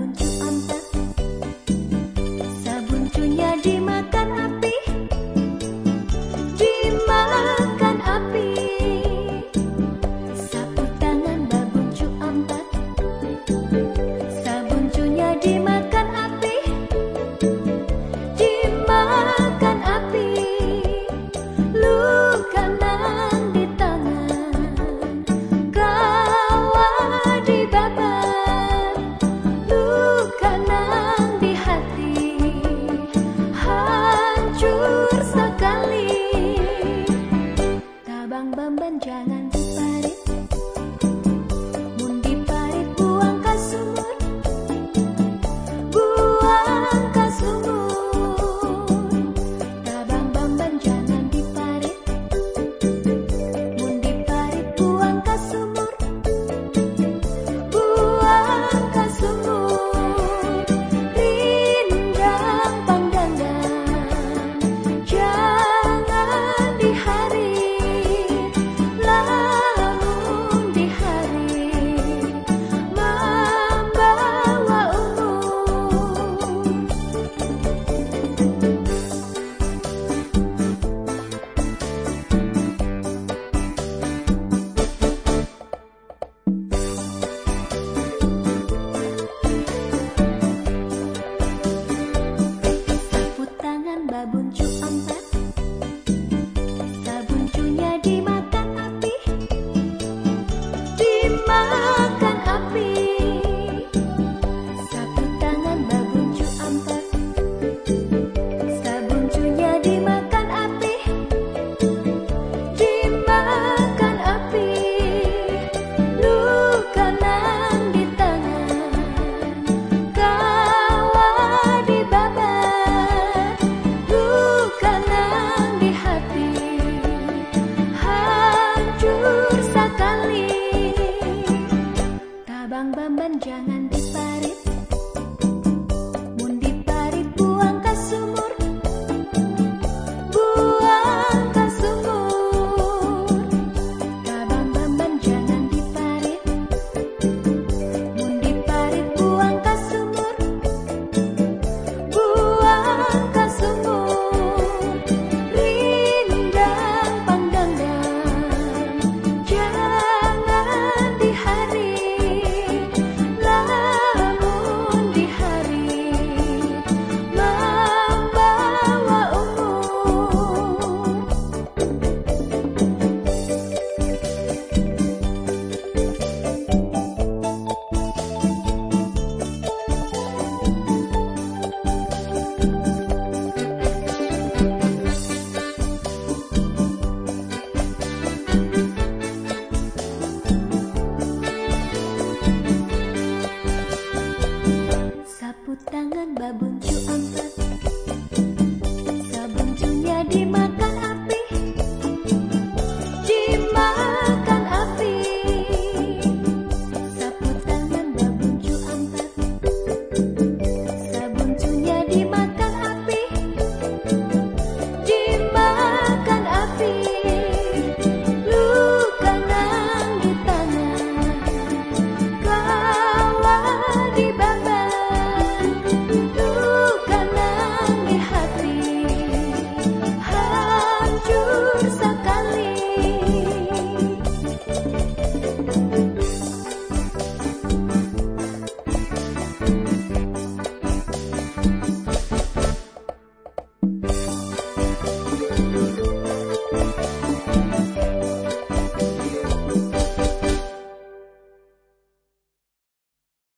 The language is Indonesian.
untuk antar tangan babun cuam